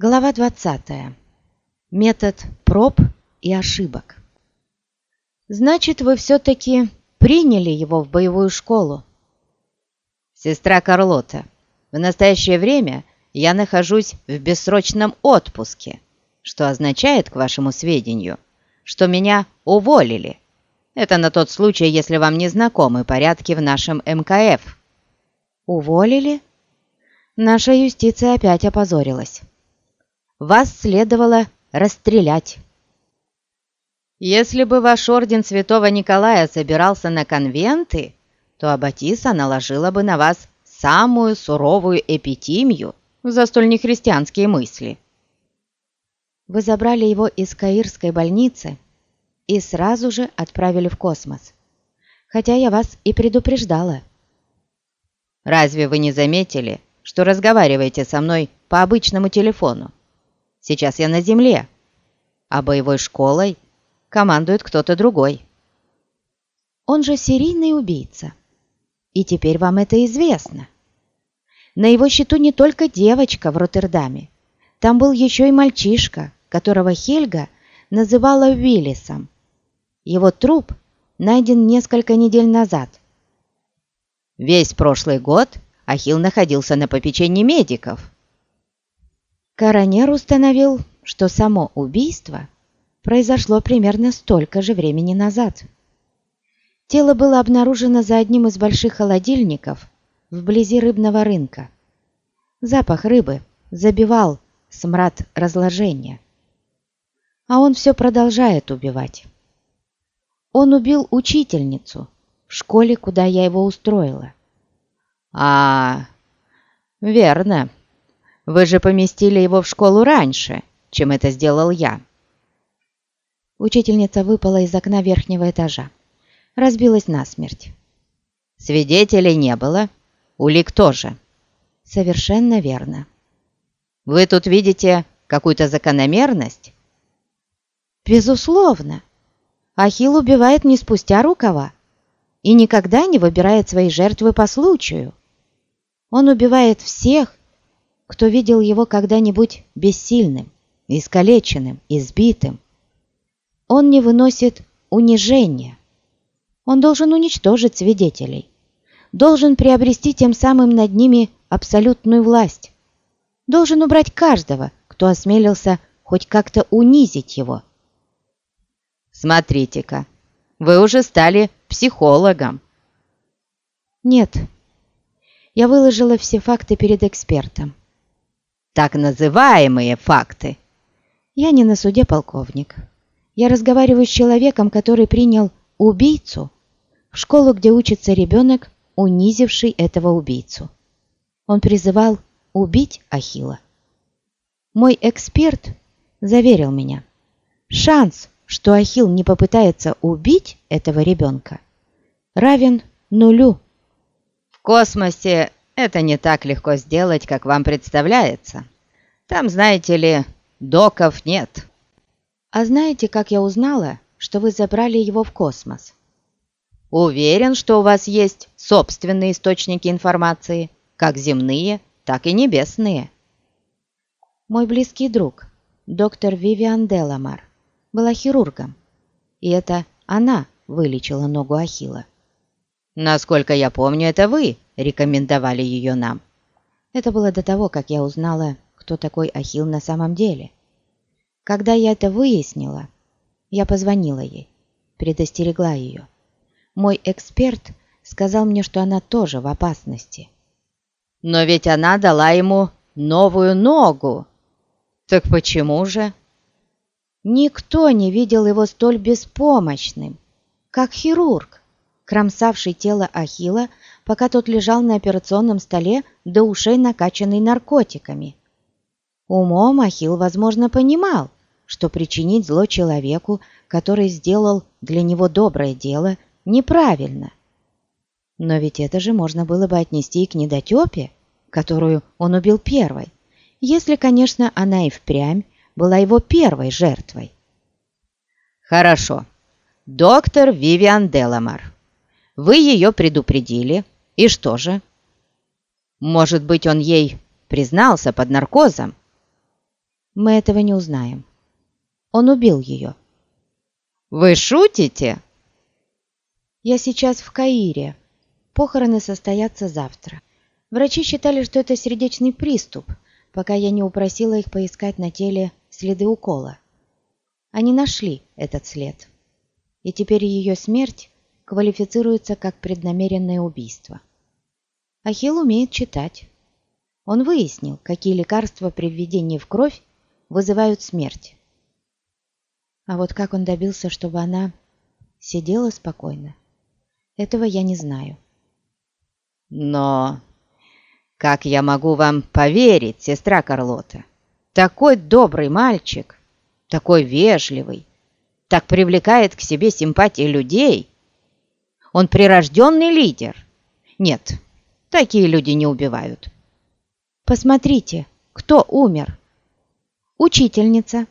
Глава 20. Метод проб и ошибок. Значит, вы все-таки приняли его в боевую школу? Сестра Карлота, в настоящее время я нахожусь в бессрочном отпуске, что означает, к вашему сведению, что меня уволили. Это на тот случай, если вам не знакомы порядки в нашем МКФ. Уволили? Наша юстиция опять опозорилась. Вас следовало расстрелять. Если бы ваш орден святого Николая собирался на конвенты, то Аббатиса наложила бы на вас самую суровую эпитимию за столь нехристианские мысли. Вы забрали его из Каирской больницы и сразу же отправили в космос, хотя я вас и предупреждала. Разве вы не заметили, что разговариваете со мной по обычному телефону? Сейчас я на Земле, а боевой школой командует кто-то другой. Он же серийный убийца. И теперь вам это известно. На его счету не только девочка в Роттердаме. Там был еще и мальчишка, которого Хельга называла Уиллисом. Его труп найден несколько недель назад. Весь прошлый год Ахилл находился на попечении медиков. Коронер установил, что само убийство произошло примерно столько же времени назад. Тело было обнаружено за одним из больших холодильников вблизи рыбного рынка. Запах рыбы забивал смрад разложения. А он все продолжает убивать. Он убил учительницу в школе, куда я его устроила. А, верно. Вы же поместили его в школу раньше, чем это сделал я. Учительница выпала из окна верхнего этажа. Разбилась насмерть. Свидетелей не было, улик тоже. Совершенно верно. Вы тут видите какую-то закономерность? Безусловно. Ахилл убивает не спустя рукава и никогда не выбирает свои жертвы по случаю. Он убивает всех, кто видел его когда-нибудь бессильным, искалеченным, избитым. Он не выносит унижения. Он должен уничтожить свидетелей, должен приобрести тем самым над ними абсолютную власть, должен убрать каждого, кто осмелился хоть как-то унизить его. Смотрите-ка, вы уже стали психологом. Нет, я выложила все факты перед экспертом так называемые факты. Я не на суде, полковник. Я разговариваю с человеком, который принял убийцу в школу, где учится ребенок, унизивший этого убийцу. Он призывал убить Ахила. Мой эксперт заверил меня. Шанс, что Ахил не попытается убить этого ребенка, равен нулю. В космосе это не так легко сделать, как вам представляется. Там, знаете ли, доков нет. А знаете, как я узнала, что вы забрали его в космос? Уверен, что у вас есть собственные источники информации, как земные, так и небесные. Мой близкий друг, доктор Вивиан Деламар, была хирургом, и это она вылечила ногу Ахилла. Насколько я помню, это вы рекомендовали ее нам. Это было до того, как я узнала, кто такой Ахилл на самом деле. Когда я это выяснила, я позвонила ей, предостерегла ее. Мой эксперт сказал мне, что она тоже в опасности. Но ведь она дала ему новую ногу. Так почему же? Никто не видел его столь беспомощным, как хирург кромсавший тело Ахила, пока тот лежал на операционном столе до ушей накачанный наркотиками. Умом Ахил, возможно, понимал, что причинить зло человеку, который сделал для него доброе дело, неправильно. Но ведь это же можно было бы отнести и к недотепе, которую он убил первой, если, конечно, она и впрямь была его первой жертвой. Хорошо. Доктор Вивиан Деламар. Вы ее предупредили. И что же? Может быть, он ей признался под наркозом? Мы этого не узнаем. Он убил ее. «Вы шутите?» Я сейчас в Каире. Похороны состоятся завтра. Врачи считали, что это сердечный приступ, пока я не упросила их поискать на теле следы укола. Они нашли этот след. И теперь ее смерть квалифицируется как преднамеренное убийство. Ахилл умеет читать. Он выяснил, какие лекарства при введении в кровь вызывают смерть. А вот как он добился, чтобы она сидела спокойно, этого я не знаю. Но как я могу вам поверить, сестра Карлота? Такой добрый мальчик, такой вежливый, так привлекает к себе симпатии людей. Он прирожденный лидер. Нет, такие люди не убивают. Посмотрите, кто умер. Учительница,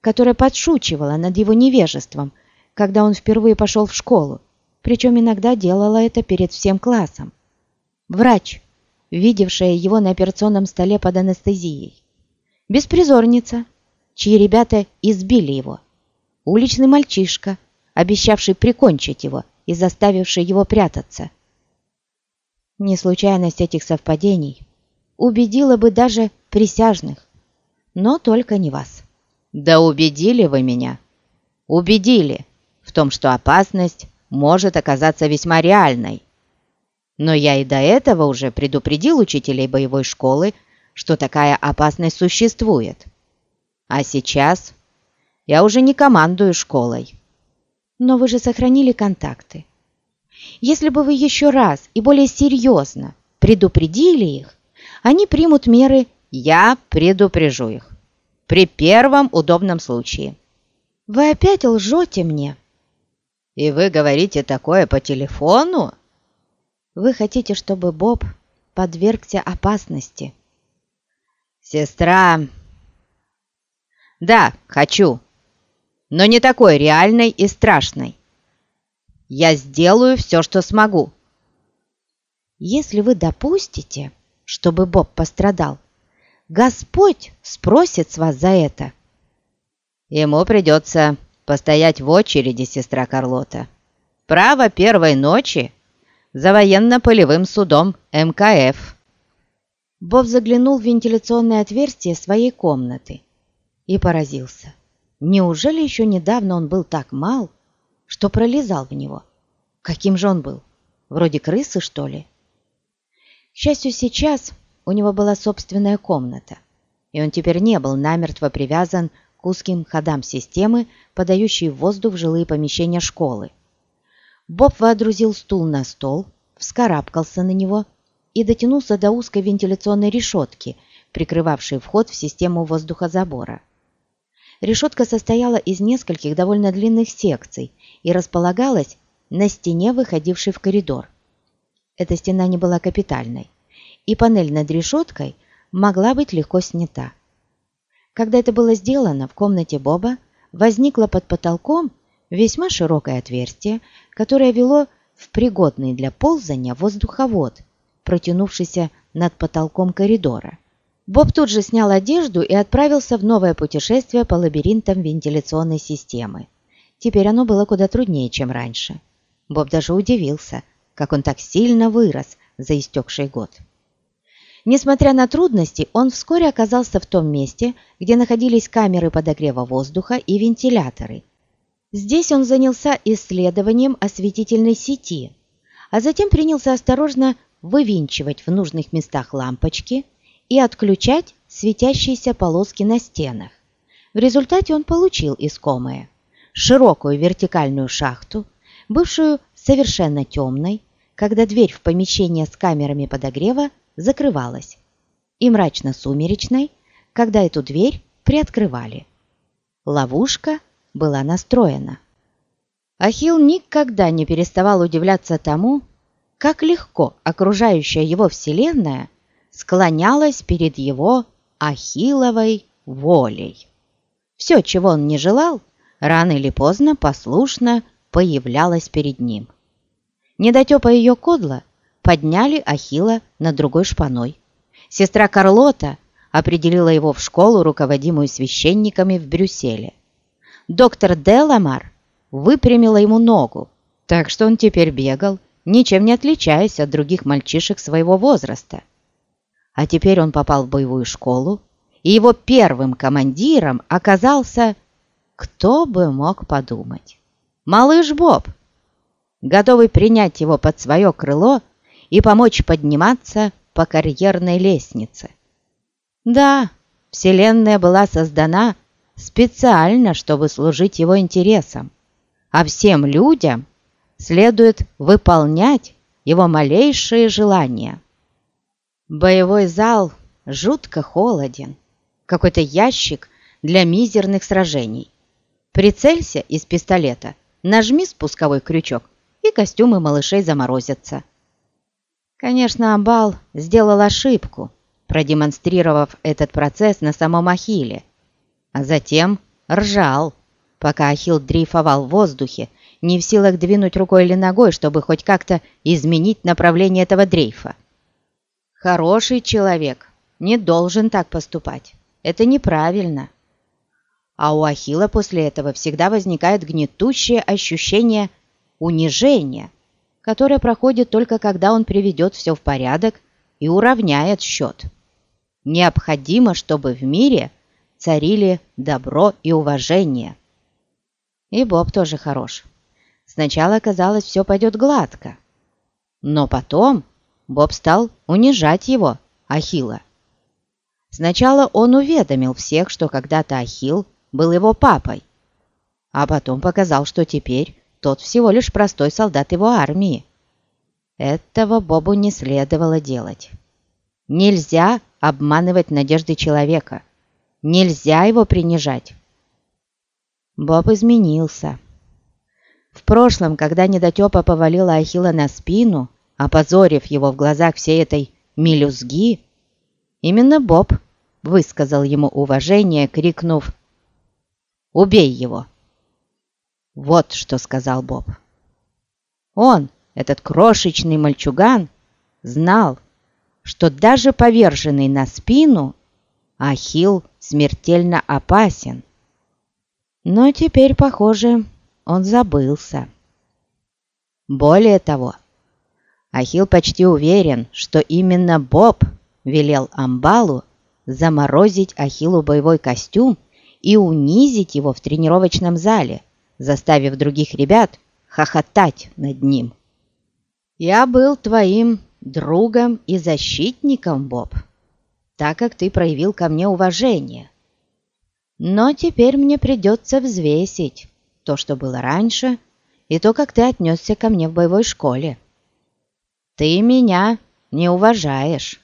которая подшучивала над его невежеством, когда он впервые пошел в школу, причем иногда делала это перед всем классом. Врач, видевшая его на операционном столе под анестезией. Беспризорница, чьи ребята избили его. Уличный мальчишка, обещавший прикончить его и заставивший его прятаться. Не случайность этих совпадений убедила бы даже присяжных, но только не вас. Да убедили вы меня. Убедили в том, что опасность может оказаться весьма реальной. Но я и до этого уже предупредил учителей боевой школы, что такая опасность существует. А сейчас я уже не командую школой. Но вы же сохранили контакты. Если бы вы еще раз и более серьезно предупредили их, они примут меры «Я предупрежу их» при первом удобном случае. Вы опять лжете мне. И вы говорите такое по телефону? Вы хотите, чтобы Боб подвергся опасности? Сестра... Да, хочу. Но не такой реальной и страшной. Я сделаю все, что смогу. Если вы допустите, чтобы Боб пострадал. Господь спросит с вас за это. Ему придется постоять в очереди, сестра Карлота. Право первой ночи за военно-полевым судом МКФ. Боб заглянул в вентиляционное отверстие своей комнаты и поразился. Неужели еще недавно он был так мал, что пролезал в него? Каким же он был? Вроде крысы, что ли? К счастью, сейчас у него была собственная комната, и он теперь не был намертво привязан к узким ходам системы, подающей воздух в жилые помещения школы. Боб водрузил стул на стол, вскарабкался на него и дотянулся до узкой вентиляционной решетки, прикрывавшей вход в систему воздухозабора. Решетка состояла из нескольких довольно длинных секций и располагалась на стене, выходившей в коридор. Эта стена не была капитальной, и панель над решеткой могла быть легко снята. Когда это было сделано, в комнате Боба возникло под потолком весьма широкое отверстие, которое вело в пригодный для ползания воздуховод, протянувшийся над потолком коридора. Боб тут же снял одежду и отправился в новое путешествие по лабиринтам вентиляционной системы. Теперь оно было куда труднее, чем раньше. Боб даже удивился, как он так сильно вырос за истекший год. Несмотря на трудности, он вскоре оказался в том месте, где находились камеры подогрева воздуха и вентиляторы. Здесь он занялся исследованием осветительной сети, а затем принялся осторожно вывинчивать в нужных местах лампочки и отключать светящиеся полоски на стенах. В результате он получил искомое – широкую вертикальную шахту, бывшую совершенно темной, когда дверь в помещение с камерами подогрева закрывалась, и мрачно-сумеречной, когда эту дверь приоткрывали. Ловушка была настроена. Ахилл никогда не переставал удивляться тому, как легко окружающая его вселенная склонялась перед его Ахилловой волей. Все, чего он не желал, рано или поздно послушно появлялось перед ним. Недотепа ее кодла подняли Ахила над другой шпаной. Сестра Карлота определила его в школу, руководимую священниками в Брюсселе. Доктор Деламар выпрямила ему ногу, так что он теперь бегал, ничем не отличаясь от других мальчишек своего возраста. А теперь он попал в боевую школу, и его первым командиром оказался, кто бы мог подумать, малыш Боб, готовый принять его под свое крыло и помочь подниматься по карьерной лестнице. Да, Вселенная была создана специально, чтобы служить его интересам, а всем людям следует выполнять его малейшие желания. Боевой зал жутко холоден, какой-то ящик для мизерных сражений. Прицелься из пистолета, нажми спусковой крючок, и костюмы малышей заморозятся. Конечно, Абал сделал ошибку, продемонстрировав этот процесс на самом Ахилле, а затем ржал, пока Ахилл дрейфовал в воздухе, не в силах двинуть рукой или ногой, чтобы хоть как-то изменить направление этого дрейфа. Хороший человек не должен так поступать. Это неправильно. А у Ахилла после этого всегда возникает гнетущее ощущение унижения – которое проходит только когда он приведет все в порядок и уравняет счет. Необходимо, чтобы в мире царили добро и уважение. И Боб тоже хорош. Сначала казалось, все пойдет гладко. Но потом Боб стал унижать его, Ахилла. Сначала он уведомил всех, что когда-то Ахилл был его папой, а потом показал, что теперь тот всего лишь простой солдат его армии. Этого Бобу не следовало делать. Нельзя обманывать надежды человека. Нельзя его принижать. Боб изменился. В прошлом, когда недотепа повалила Ахилла на спину, опозорив его в глазах всей этой мелюзги, именно Боб высказал ему уважение, крикнув «Убей его!» Вот что сказал Боб. Он, этот крошечный мальчуган, знал, что даже поверженный на спину Ахилл смертельно опасен. Но теперь, похоже, он забылся. Более того, Ахилл почти уверен, что именно Боб велел Амбалу заморозить Ахиллу боевой костюм и унизить его в тренировочном зале – заставив других ребят хохотать над ним. «Я был твоим другом и защитником, Боб, так как ты проявил ко мне уважение. Но теперь мне придется взвесить то, что было раньше, и то, как ты отнесся ко мне в боевой школе. Ты меня не уважаешь».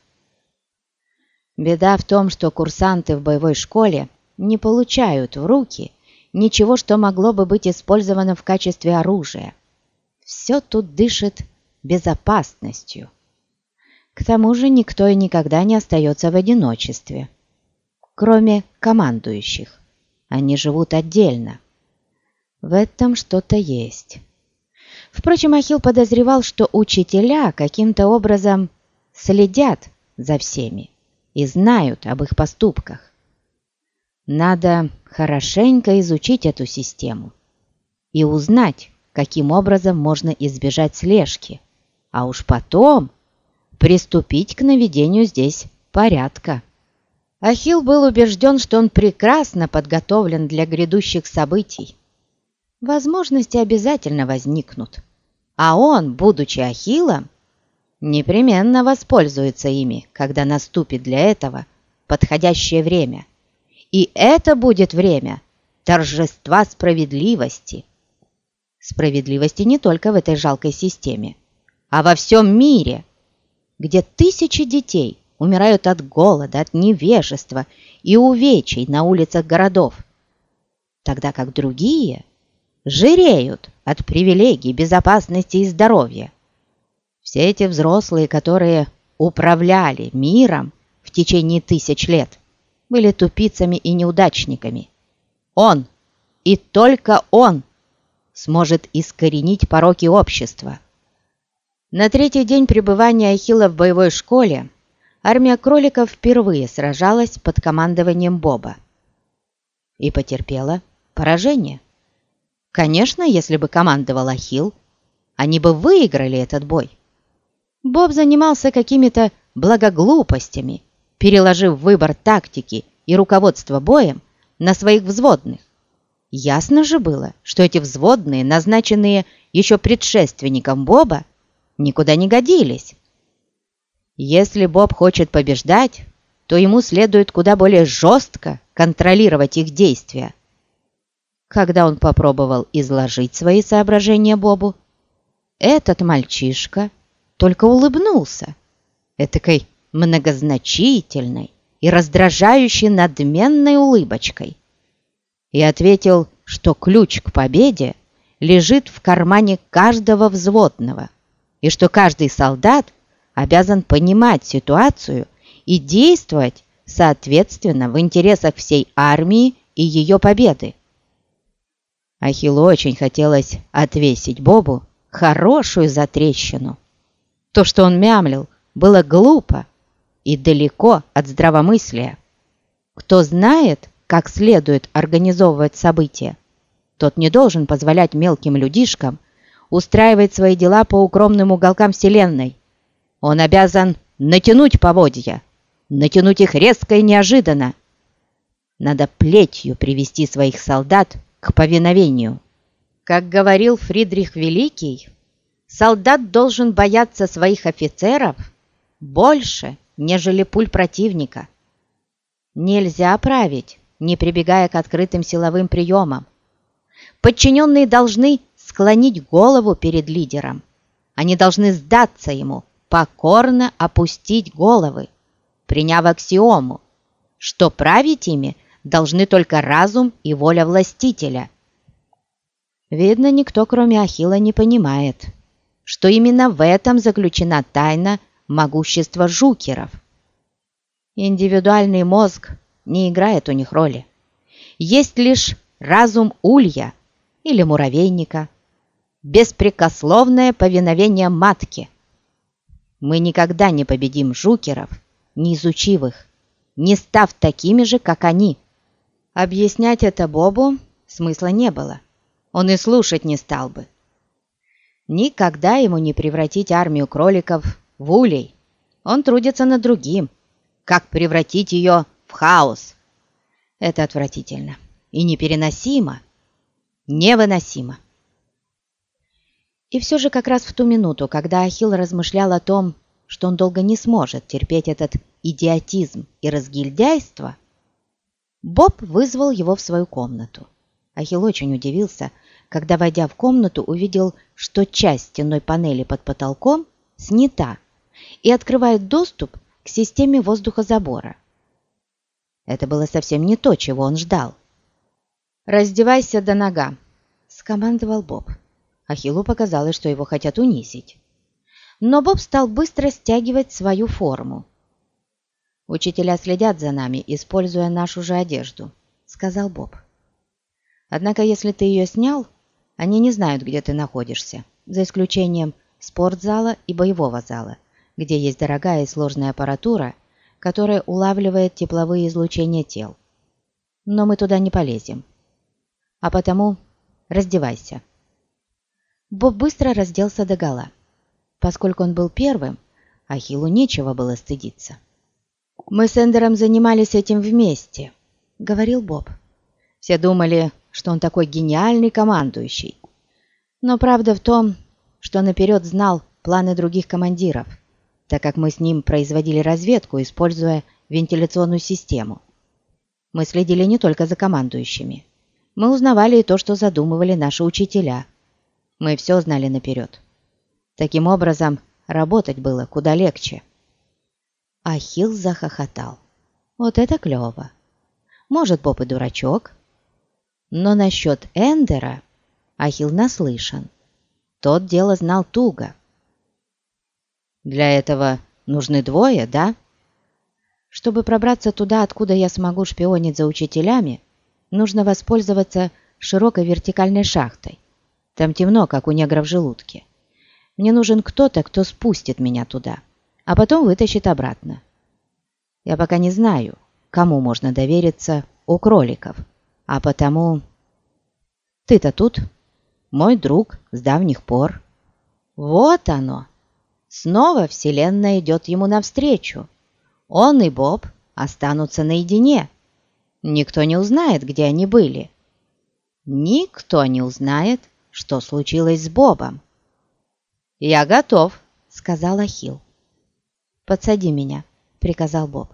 Беда в том, что курсанты в боевой школе не получают в руки ничего, что могло бы быть использовано в качестве оружия. Все тут дышит безопасностью. К тому же никто и никогда не остается в одиночестве, кроме командующих. Они живут отдельно. В этом что-то есть. Впрочем, Ахилл подозревал, что учителя каким-то образом следят за всеми и знают об их поступках. Надо хорошенько изучить эту систему и узнать, каким образом можно избежать слежки, а уж потом приступить к наведению здесь порядка. Ахилл был убежден, что он прекрасно подготовлен для грядущих событий. Возможности обязательно возникнут, а он, будучи Ахиллом, непременно воспользуется ими, когда наступит для этого подходящее время – и это будет время торжества справедливости. Справедливости не только в этой жалкой системе, а во всем мире, где тысячи детей умирают от голода, от невежества и увечий на улицах городов, тогда как другие жиреют от привилегий, безопасности и здоровья. Все эти взрослые, которые управляли миром в течение тысяч лет – были тупицами и неудачниками. Он, и только он, сможет искоренить пороки общества. На третий день пребывания Ахилла в боевой школе армия кроликов впервые сражалась под командованием Боба и потерпела поражение. Конечно, если бы командовал Ахилл, они бы выиграли этот бой. Боб занимался какими-то благоглупостями, переложив выбор тактики и руководство боем на своих взводных. Ясно же было, что эти взводные, назначенные еще предшественником Боба, никуда не годились. Если Боб хочет побеждать, то ему следует куда более жестко контролировать их действия. Когда он попробовал изложить свои соображения Бобу, этот мальчишка только улыбнулся, этакой многозначительной и раздражающей надменной улыбочкой, и ответил, что ключ к победе лежит в кармане каждого взводного, и что каждый солдат обязан понимать ситуацию и действовать соответственно в интересах всей армии и ее победы. Ахиллу очень хотелось отвесить Бобу хорошую затрещину. То, что он мямлил, было глупо и далеко от здравомыслия. Кто знает, как следует организовывать события, тот не должен позволять мелким людишкам устраивать свои дела по укромным уголкам Вселенной. Он обязан натянуть поводья, натянуть их резко и неожиданно. Надо плетью привести своих солдат к повиновению. Как говорил Фридрих Великий, солдат должен бояться своих офицеров больше, нежели пуль противника. Нельзя править, не прибегая к открытым силовым приемам. Подчиненные должны склонить голову перед лидером. Они должны сдаться ему, покорно опустить головы, приняв аксиому, что править ими должны только разум и воля властителя. Видно, никто, кроме Ахила, не понимает, что именно в этом заключена тайна могущества жукеров. Индивидуальный мозг не играет у них роли. Есть лишь разум улья или муравейника, беспрекословное повиновение матки. Мы никогда не победим жукеров, не изучив их, не став такими же, как они. Объяснять это Бобу смысла не было. Он и слушать не стал бы. Никогда ему не превратить армию кроликов в улей. Он трудится над другим. Как превратить ее в хаос? Это отвратительно и непереносимо, невыносимо. И все же как раз в ту минуту, когда Ахилл размышлял о том, что он долго не сможет терпеть этот идиотизм и разгильдяйство, Боб вызвал его в свою комнату. Ахилл очень удивился, когда, войдя в комнату, увидел, что часть стенной панели под потолком снята и открывает доступ к системе воздухозабора. Это было совсем не то, чего он ждал. «Раздевайся до нога», — скомандовал Боб. Ахиллу показалось, что его хотят унизить. Но Боб стал быстро стягивать свою форму. «Учителя следят за нами, используя нашу же одежду», — сказал Боб. «Однако, если ты ее снял, они не знают, где ты находишься, за исключением спортзала и боевого зала, где есть дорогая и сложная аппаратура, которая улавливает тепловые излучения тел. Но мы туда не полезем. А потому раздевайся». Боб быстро разделся догола. Поскольку он был первым, Ахиллу нечего было стыдиться. «Мы с Эндером занимались этим вместе», — говорил Боб. «Все думали, что он такой гениальный командующий. Но правда в том, что наперед знал планы других командиров, так как мы с ним производили разведку, используя вентиляционную систему. Мы следили не только за командующими. Мы узнавали и то, что задумывали наши учителя. Мы все знали наперед. Таким образом, работать было куда легче. Ахилл захохотал. Вот это клево. Может, Боб и дурачок. Но насчет Эндера Ахилл наслышан. Тот дело знал туго. Для этого нужны двое, да? Чтобы пробраться туда, откуда я смогу шпионить за учителями, нужно воспользоваться широкой вертикальной шахтой. Там темно, как у негров в желудке. Мне нужен кто-то, кто спустит меня туда а потом вытащит обратно. Я пока не знаю, кому можно довериться у кроликов, а потому... Ты-то тут, мой друг с давних пор. Вот оно! Снова Вселенная идет ему навстречу. Он и Боб останутся наедине. Никто не узнает, где они были. Никто не узнает, что случилось с Бобом. «Я готов», — сказал Ахилл. «Подсади меня», — приказал Боб.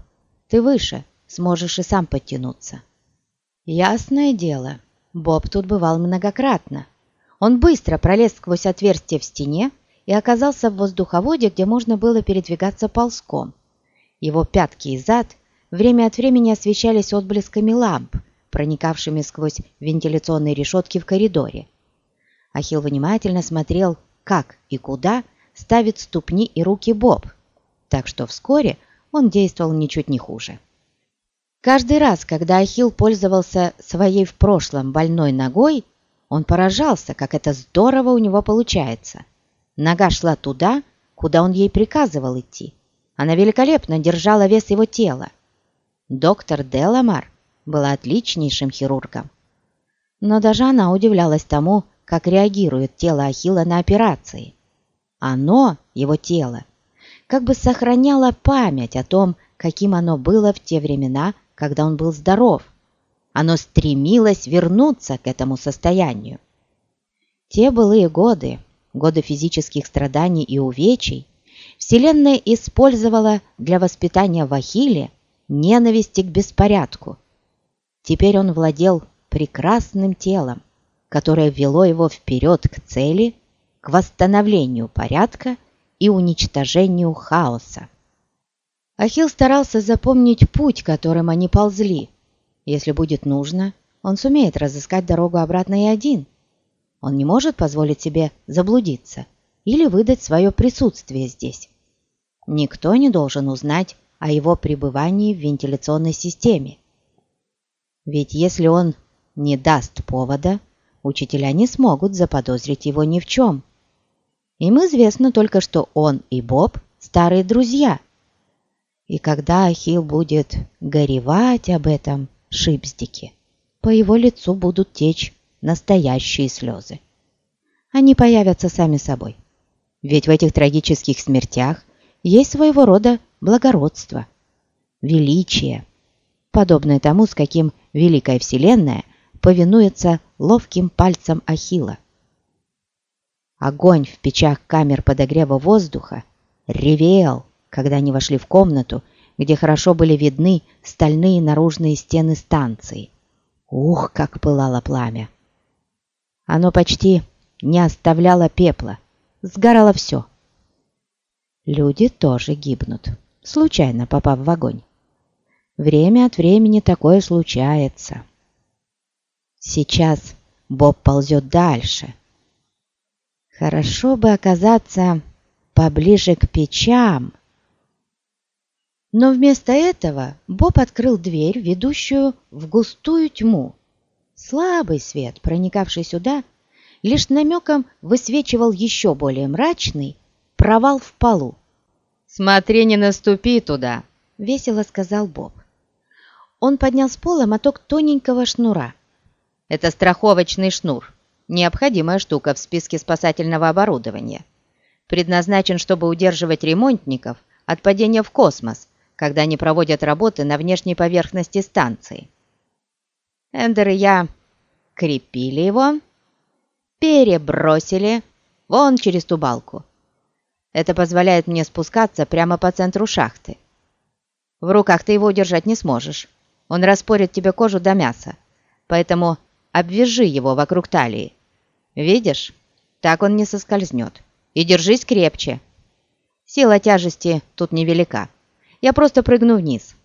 «Ты выше, сможешь и сам подтянуться». Ясное дело, Боб тут бывал многократно. Он быстро пролез сквозь отверстие в стене и оказался в воздуховоде, где можно было передвигаться ползком. Его пятки и зад время от времени освещались отблесками ламп, проникавшими сквозь вентиляционные решетки в коридоре. Ахилл внимательно смотрел, как и куда ставит ступни и руки Боб, так что вскоре он действовал ничуть не хуже. Каждый раз, когда Ахилл пользовался своей в прошлом больной ногой, он поражался, как это здорово у него получается. Нога шла туда, куда он ей приказывал идти. Она великолепно держала вес его тела. Доктор Деламар была отличнейшим хирургом. Но даже она удивлялась тому, как реагирует тело Ахилла на операции. Оно, его тело, как бы сохраняло память о том, каким оно было в те времена, когда он был здоров. Оно стремилось вернуться к этому состоянию. Те былые годы, годы физических страданий и увечий, Вселенная использовала для воспитания в Ахилле ненависти к беспорядку. Теперь он владел прекрасным телом, которое вело его вперед к цели, к восстановлению порядка и уничтожению хаоса. Ахилл старался запомнить путь, которым они ползли. Если будет нужно, он сумеет разыскать дорогу обратно и один. Он не может позволить себе заблудиться или выдать свое присутствие здесь. Никто не должен узнать о его пребывании в вентиляционной системе. Ведь если он не даст повода, учителя не смогут заподозрить его ни в чем. Им известно только, что он и Боб – старые друзья. И когда Ахилл будет горевать об этом шипздике, по его лицу будут течь настоящие слезы. Они появятся сами собой. Ведь в этих трагических смертях есть своего рода благородство, величие, подобное тому, с каким Великая Вселенная повинуется ловким пальцам Ахила. Огонь в печах камер подогрева воздуха ревел, когда они вошли в комнату, где хорошо были видны стальные наружные стены станции. Ух, как пылало пламя! Оно почти не оставляло пепла, сгорало все. Люди тоже гибнут, случайно попав в огонь. Время от времени такое случается. Сейчас Боб ползет дальше. Хорошо бы оказаться поближе к печам. Но вместо этого Боб открыл дверь, ведущую в густую тьму. Слабый свет, проникавший сюда, лишь намеком высвечивал еще более мрачный провал в полу. «Смотри, не наступи туда!» — весело сказал Боб. Он поднял с пола моток тоненького шнура. Это страховочный шнур, необходимая штука в списке спасательного оборудования. Предназначен, чтобы удерживать ремонтников от падения в космос, когда они проводят работы на внешней поверхности станции. Эндер и я крепили его, перебросили вон через ту балку. Это позволяет мне спускаться прямо по центру шахты. В руках ты его удержать не сможешь. Он распорит тебе кожу до мяса. Поэтому Обвяжи его вокруг талии. Видишь? Так он не соскользнет. И держись крепче. Сила тяжести тут невелика. Я просто прыгну вниз.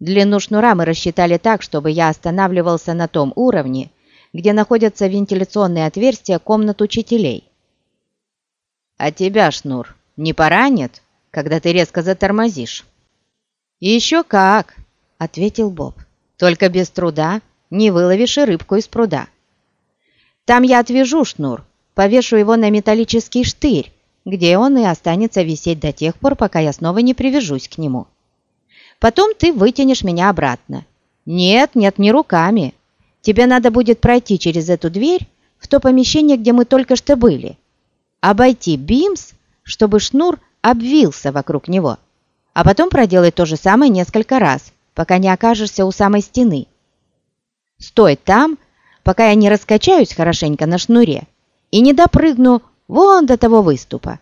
Длину шнура мы рассчитали так, чтобы я останавливался на том уровне, где находятся вентиляционные отверстия комнат учителей. А тебя, шнур, не поранит, когда ты резко затормозишь? «Еще как!» — ответил Боб. «Только без труда не выловишь и рыбку из пруда. Там я отвяжу шнур, повешу его на металлический штырь, где он и останется висеть до тех пор, пока я снова не привяжусь к нему. Потом ты вытянешь меня обратно. Нет, нет, не руками. Тебе надо будет пройти через эту дверь в то помещение, где мы только что были. Обойти бимс, чтобы шнур обвился вокруг него. А потом проделай то же самое несколько раз, пока не окажешься у самой стены. Стой там, пока я не раскачаюсь хорошенько на шнуре и не допрыгну вон до того выступа.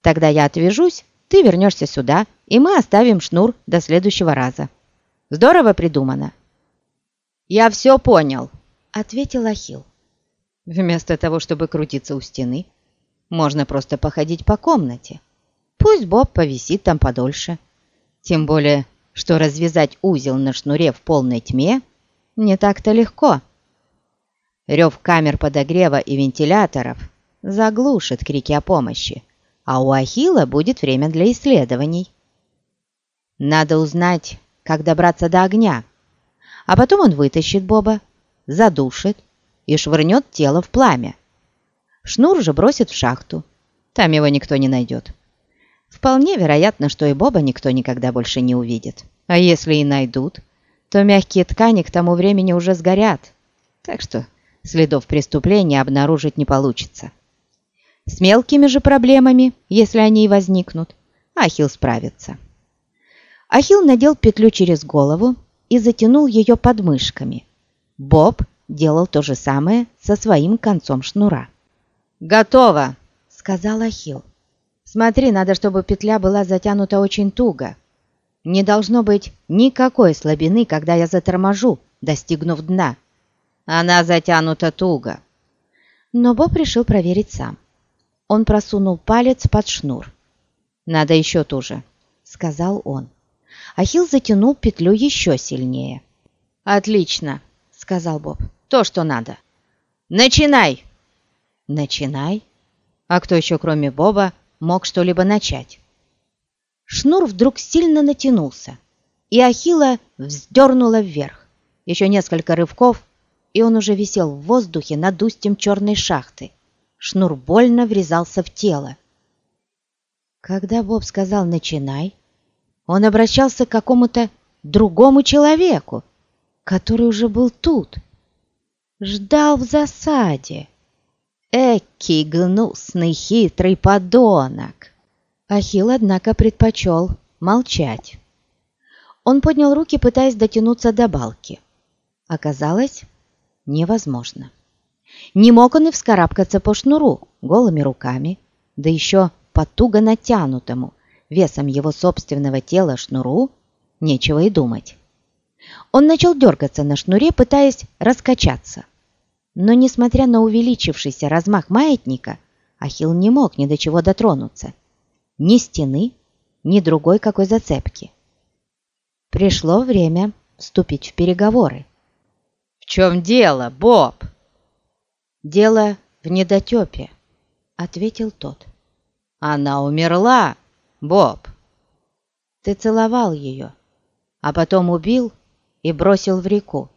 Тогда я отвяжусь, ты вернешься сюда, и мы оставим шнур до следующего раза. Здорово придумано». «Я все понял», — ответил Ахилл. «Вместо того, чтобы крутиться у стены, можно просто походить по комнате. Пусть Боб повисит там подольше. Тем более, что развязать узел на шнуре в полной тьме не так-то легко. Рев камер подогрева и вентиляторов заглушит крики о помощи, а у Ахилла будет время для исследований. Надо узнать, как добраться до огня, а потом он вытащит Боба, задушит и швырнет тело в пламя. Шнур же бросит в шахту, там его никто не найдет. Вполне вероятно, что и Боба никто никогда больше не увидит. А если и найдут, то мягкие ткани к тому времени уже сгорят, так что следов преступления обнаружить не получится. С мелкими же проблемами, если они и возникнут, Ахилл справится. Ахилл надел петлю через голову и затянул ее подмышками. Боб делал то же самое со своим концом шнура. «Готово!» — сказал Ахилл. «Смотри, надо, чтобы петля была затянута очень туго. Не должно быть никакой слабины, когда я заторможу, достигнув дна. Она затянута туго». Но Боб решил проверить сам. Он просунул палец под шнур. «Надо еще туже», — сказал он. Ахилл затянул петлю еще сильнее. «Отлично», — сказал Боб. «То, что надо». «Начинай!» «Начинай?» А кто еще, кроме Боба, мог что-либо начать? Шнур вдруг сильно натянулся, и Ахилла вздернула вверх. Еще несколько рывков, и он уже висел в воздухе над устьем черной шахты. Шнур больно врезался в тело. Когда Боб сказал «начинай», он обращался к какому-то другому человеку, который уже был тут. Ждал в засаде. Экий гнусный хитрый подонок! Ахилл, однако, предпочел молчать. Он поднял руки, пытаясь дотянуться до балки. Оказалось, невозможно. Не мог он и вскарабкаться по шнуру голыми руками, да еще по туго натянутому, весом его собственного тела шнуру, нечего и думать. Он начал дергаться на шнуре, пытаясь раскачаться. Но, несмотря на увеличившийся размах маятника, Ахилл не мог ни до чего дотронуться. Ни стены, ни другой какой зацепки. Пришло время вступить в переговоры. «В чем дело, Боб?» «Дело в недотепе», — ответил тот. «Она умерла, Боб». «Ты целовал ее, а потом убил и бросил в реку».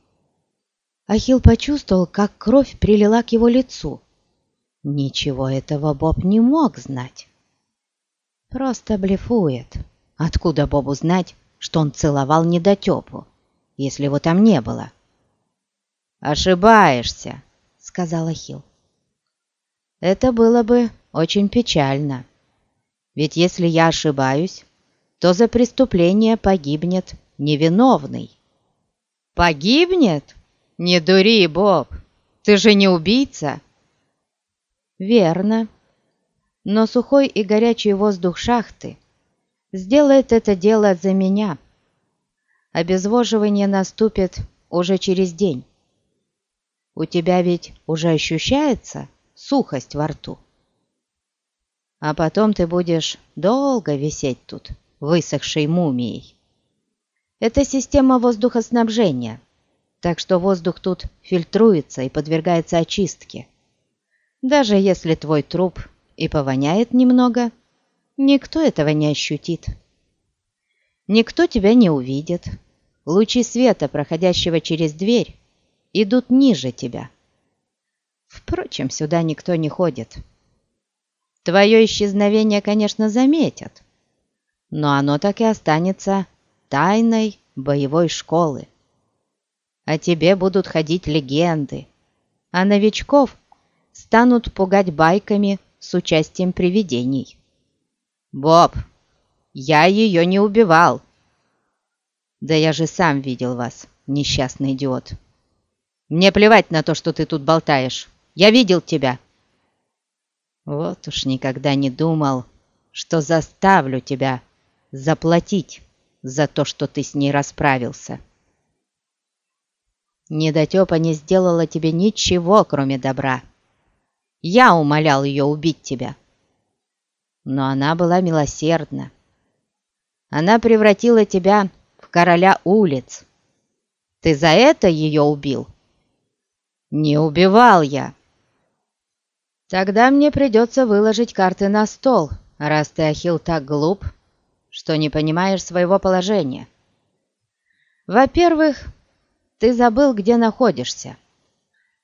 Ахилл почувствовал, как кровь прилила к его лицу. Ничего этого Боб не мог знать. Просто блефует. Откуда Бобу знать, что он целовал недотепу, если его там не было? «Ошибаешься», сказал Ахилл. Это было бы очень печально. Ведь если я ошибаюсь, то за преступление погибнет невиновный. Погибнет? Не дури, Боб, ты же не убийца. Верно. Но сухой и горячий воздух шахты сделает это дело за меня. Обезвоживание наступит уже через день. У тебя ведь уже ощущается сухость во рту. А потом ты будешь долго висеть тут, высохшей мумией. Это система воздухоснабжения, так что воздух тут фильтруется и подвергается очистке. Даже если твой труп и повоняет немного, никто этого не ощутит. Никто тебя не увидит. Лучи света, проходящего через дверь, идут ниже тебя. Впрочем, сюда никто не ходит. Твое исчезновение, конечно, заметят, но оно так и останется тайной боевой школы. О тебе будут ходить легенды, а новичков станут пугать байками с участием привидений. «Боб, я ее не убивал!» «Да я же сам видел вас, несчастный идиот!» «Мне плевать на то, что ты тут болтаешь. Я видел тебя!» «Вот уж никогда не думал, что заставлю тебя заплатить за то, что ты с ней расправился. Недотепа не сделала тебе ничего, кроме добра. Я умолял ее убить тебя. Но она была милосердна. Она превратила тебя в короля улиц. Ты за это ее убил? Не убивал я. Тогда мне придется выложить карты на стол, раз ты, Ахилл, так глуп, что не понимаешь своего положения. Во-первых, ты забыл, где находишься.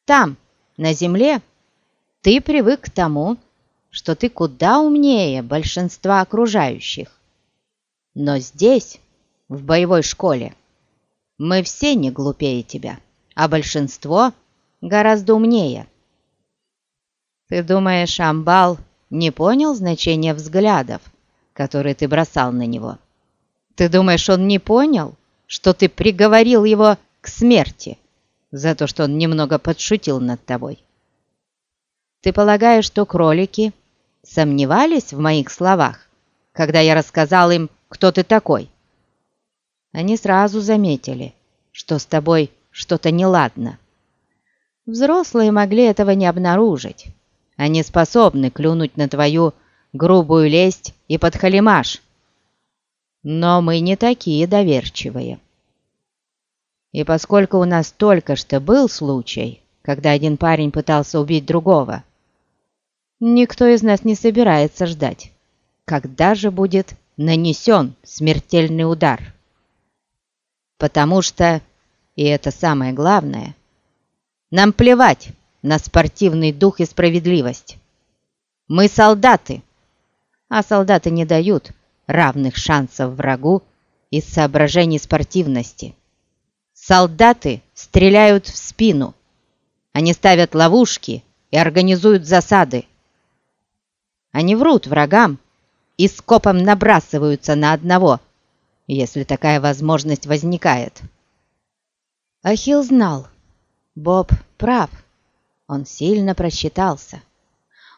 Там, на земле, ты привык к тому, что ты куда умнее большинства окружающих. Но здесь, в боевой школе, мы все не глупее тебя, а большинство гораздо умнее. Ты думаешь, Амбал не понял значения взглядов, которые ты бросал на него? Ты думаешь, он не понял, что ты приговорил его к смерти за то, что он немного подшутил над тобой? Ты полагаешь, что кролики сомневались в моих словах, когда я рассказал им, кто ты такой? Они сразу заметили, что с тобой что-то неладно. Взрослые могли этого не обнаружить. Они способны клюнуть на твою грубую лесть и подхалимаш. Но мы не такие доверчивые. И поскольку у нас только что был случай, когда один парень пытался убить другого, никто из нас не собирается ждать, когда же будет нанесен смертельный удар. Потому что, и это самое главное, нам плевать на спортивный дух и справедливость. Мы солдаты, а солдаты не дают равных шансов врагу из соображений спортивности. Солдаты стреляют в спину, они ставят ловушки и организуют засады. Они врут врагам и скопом набрасываются на одного, если такая возможность возникает. Ахилл знал, Боб прав, он сильно просчитался.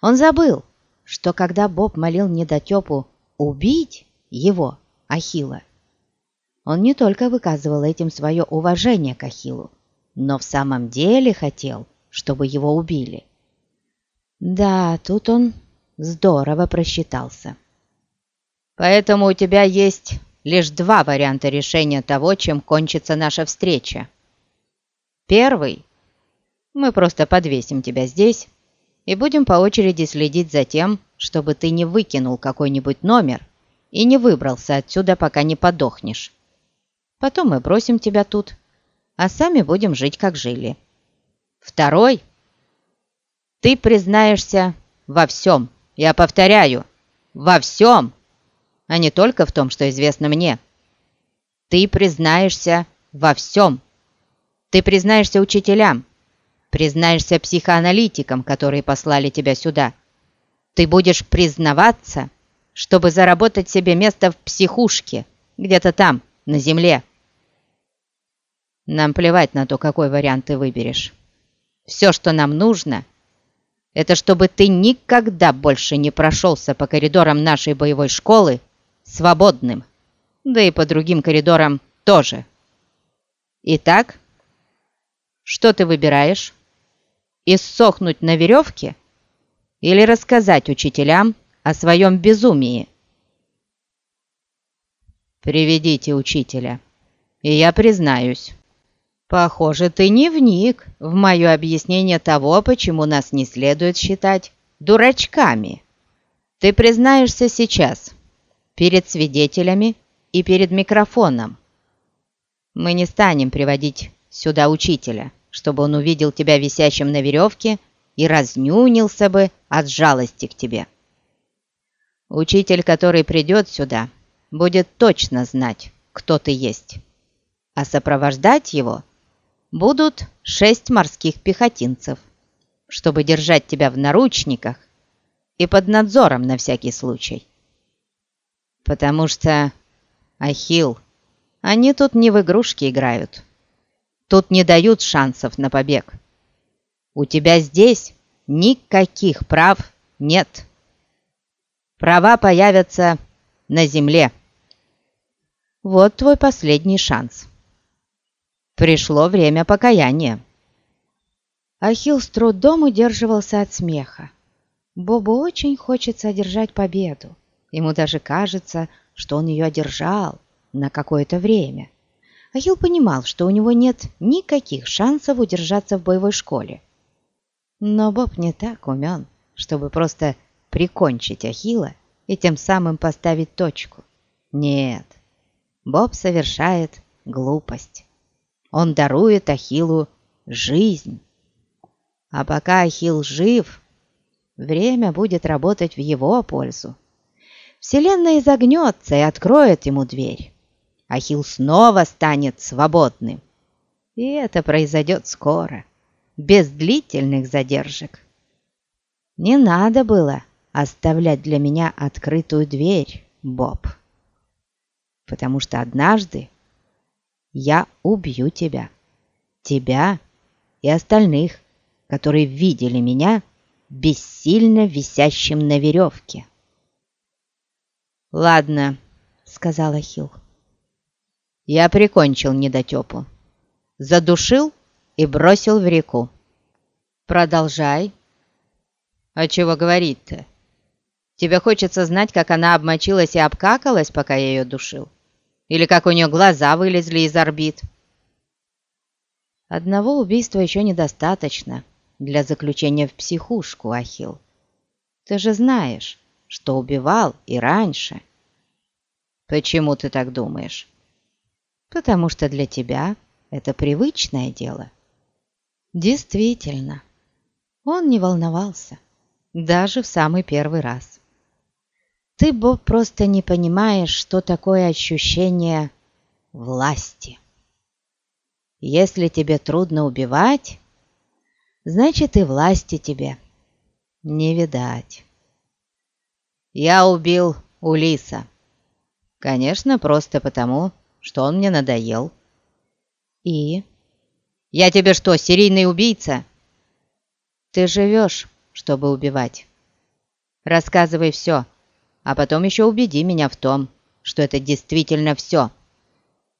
Он забыл, что когда Боб молил недотепу убить его, Ахилла, он не только выказывал этим свое уважение к Ахиллу, но в самом деле хотел, чтобы его убили. Да, тут он здорово просчитался. Поэтому у тебя есть лишь два варианта решения того, чем кончится наша встреча. Первый. Мы просто подвесим тебя здесь и будем по очереди следить за тем, чтобы ты не выкинул какой-нибудь номер и не выбрался отсюда, пока не подохнешь. Потом мы бросим тебя тут, а сами будем жить, как жили. Второй. Ты признаешься во всем. Я повторяю, во всем, а не только в том, что известно мне. Ты признаешься во всем. Ты признаешься учителям, Признаешься психоаналитикам, которые послали тебя сюда. Ты будешь признаваться, чтобы заработать себе место в психушке, где-то там, на земле. Нам плевать на то, какой вариант ты выберешь. Все, что нам нужно, это чтобы ты никогда больше не прошелся по коридорам нашей боевой школы свободным, да и по другим коридорам тоже. Итак, что ты выбираешь? иссохнуть на веревке или рассказать учителям о своем безумии. «Приведите учителя, и я признаюсь. Похоже, ты не вник в мое объяснение того, почему нас не следует считать дурачками. Ты признаешься сейчас, перед свидетелями и перед микрофоном. Мы не станем приводить сюда учителя чтобы он увидел тебя висящим на веревке и разнюнился бы от жалости к тебе. Учитель, который придет сюда, будет точно знать, кто ты есть, а сопровождать его будут шесть морских пехотинцев, чтобы держать тебя в наручниках и под надзором на всякий случай. Потому что, Ахилл, они тут не в игрушки играют. Тут не дают шансов на побег. У тебя здесь никаких прав нет. Права появятся на земле. Вот твой последний шанс. Пришло время покаяния. Ахилл с трудом удерживался от смеха. Бобу очень хочется одержать победу. Ему даже кажется, что он ее одержал на какое-то время. Ахилл понимал, что у него нет никаких шансов удержаться в боевой школе. Но Боб не так умен, чтобы просто прикончить Ахилла и тем самым поставить точку. Нет, Боб совершает глупость. Он дарует Ахиллу жизнь. А пока Ахилл жив, время будет работать в его пользу. Вселенная изогнется и откроет ему дверь. Ахилл снова станет свободным. И это произойдет скоро, без длительных задержек. Не надо было оставлять для меня открытую дверь, Боб. Потому что однажды я убью тебя, тебя и остальных, которые видели меня бессильно висящим на веревке. «Ладно», — сказал Ахилл. «Я прикончил недотепу, задушил и бросил в реку. Продолжай». «А чего говорить-то? Тебе хочется знать, как она обмочилась и обкакалась, пока я ее душил? Или как у нее глаза вылезли из орбит?» «Одного убийства еще недостаточно для заключения в психушку, Ахилл. Ты же знаешь, что убивал и раньше». «Почему ты так думаешь?» «Потому что для тебя это привычное дело». Действительно, он не волновался, даже в самый первый раз. Ты, Боб, просто не понимаешь, что такое ощущение власти. Если тебе трудно убивать, значит и власти тебе не видать. Я убил Улиса. Конечно, просто потому, что он мне надоел. И? Я тебе что, серийный убийца? Ты живешь, чтобы убивать. Рассказывай все, а потом еще убеди меня в том, что это действительно все.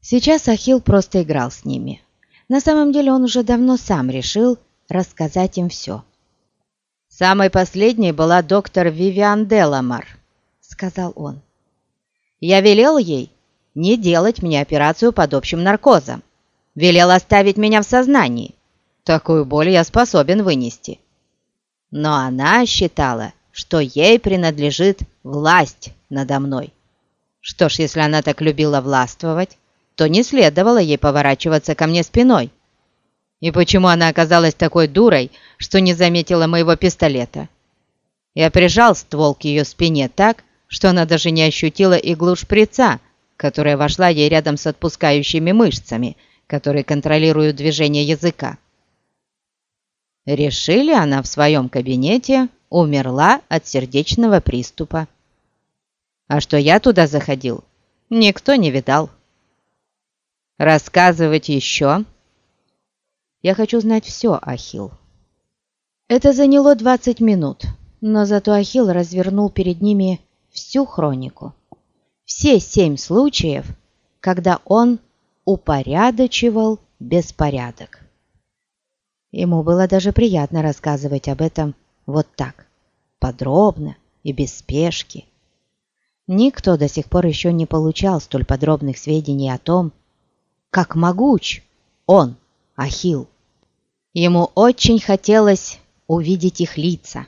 Сейчас Ахилл просто играл с ними. На самом деле он уже давно сам решил рассказать им все. «Самой последней была доктор Вивиан Деламар», — сказал он. «Я велел ей не делать мне операцию под общим наркозом. Велел оставить меня в сознании. Такую боль я способен вынести. Но она считала, что ей принадлежит власть надо мной. Что ж, если она так любила властвовать, то не следовало ей поворачиваться ко мне спиной. И почему она оказалась такой дурой, что не заметила моего пистолета? Я прижал ствол к ее спине так, что она даже не ощутила иглу шприца, которая вошла ей рядом с отпускающими мышцами, которые контролируют движение языка. Решили, она в своем кабинете умерла от сердечного приступа. А что я туда заходил, никто не видал. Рассказывать еще? Я хочу знать все, Ахилл. Это заняло 20 минут, но зато Ахилл развернул перед ними всю хронику. Все семь случаев, когда он упорядочивал беспорядок. Ему было даже приятно рассказывать об этом вот так, подробно и без спешки. Никто до сих пор еще не получал столь подробных сведений о том, как могуч он, Ахил. Ему очень хотелось увидеть их лица.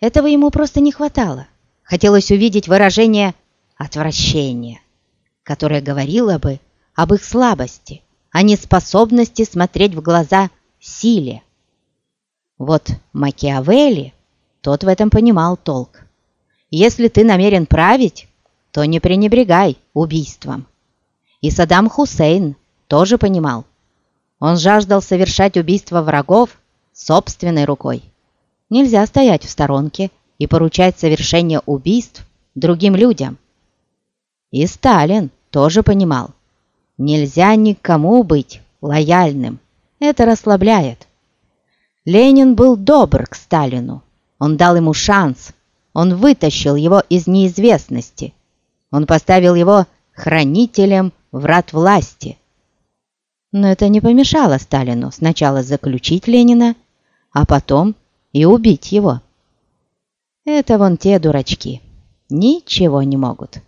Этого ему просто не хватало. Хотелось увидеть выражение отвращения, которое говорило бы об их слабости, а не способности смотреть в глаза силе. Вот Макиавелли, тот в этом понимал толк. Если ты намерен править, то не пренебрегай убийством. И Саддам Хусейн тоже понимал. Он жаждал совершать убийство врагов собственной рукой. Нельзя стоять в сторонке и поручать совершение убийств другим людям. И Сталин тоже понимал. Нельзя никому быть лояльным. Это расслабляет. Ленин был добр к Сталину. Он дал ему шанс. Он вытащил его из неизвестности. Он поставил его хранителем врат власти. Но это не помешало Сталину сначала заключить Ленина, а потом и убить его. Это вон те дурачки. Ничего не могут.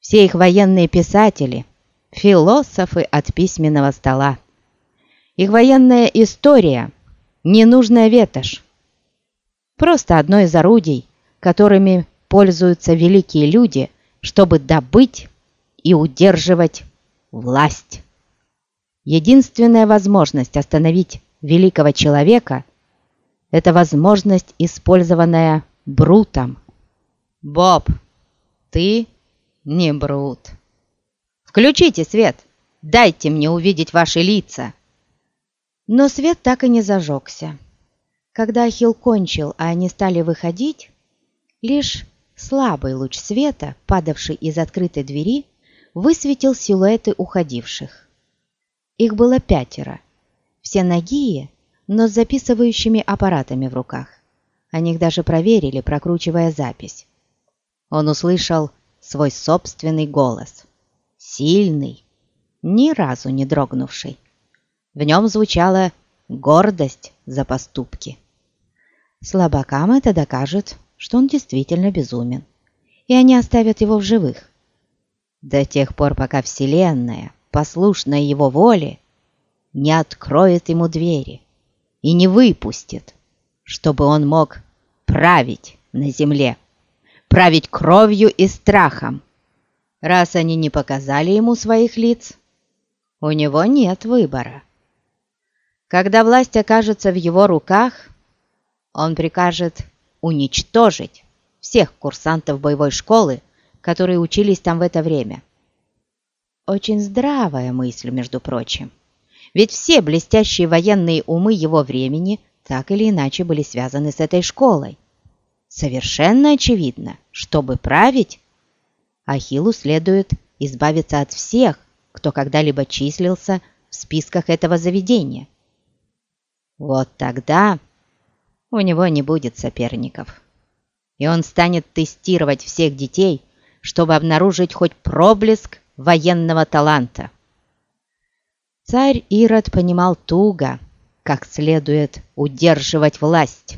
Все их военные писатели – философы от письменного стола. Их военная история – ненужная ветошь. Просто одно из орудий, которыми пользуются великие люди, чтобы добыть и удерживать власть. Единственная возможность остановить великого человека – это возможность, использованная Брутом. «Боб, ты не Брут. Включите свет, дайте мне увидеть ваши лица». Но свет так и не зажегся. Когда Ахилл кончил, а они стали выходить, лишь слабый луч света, падавший из открытой двери, высветил силуэты уходивших. Их было пятеро, все нагие, но с записывающими аппаратами в руках. Они их даже проверили, прокручивая запись. Он услышал свой собственный голос. Сильный, ни разу не дрогнувший. В нем звучала гордость за поступки. Слабакам это докажет, что он действительно безумен, и они оставят его в живых. До тех пор, пока Вселенная, послушная его воле, не откроет ему двери и не выпустит, чтобы он мог править на земле, править кровью и страхом. Раз они не показали ему своих лиц, у него нет выбора. Когда власть окажется в его руках, он прикажет уничтожить всех курсантов боевой школы, которые учились там в это время. Очень здравая мысль, между прочим. Ведь все блестящие военные умы его времени так или иначе были связаны с этой школой. Совершенно очевидно, чтобы править, Ахиллу следует избавиться от всех, кто когда-либо числился в списках этого заведения. Вот тогда у него не будет соперников. И он станет тестировать всех детей, чтобы обнаружить хоть проблеск военного таланта. Царь Ирод понимал туго, как следует удерживать власть.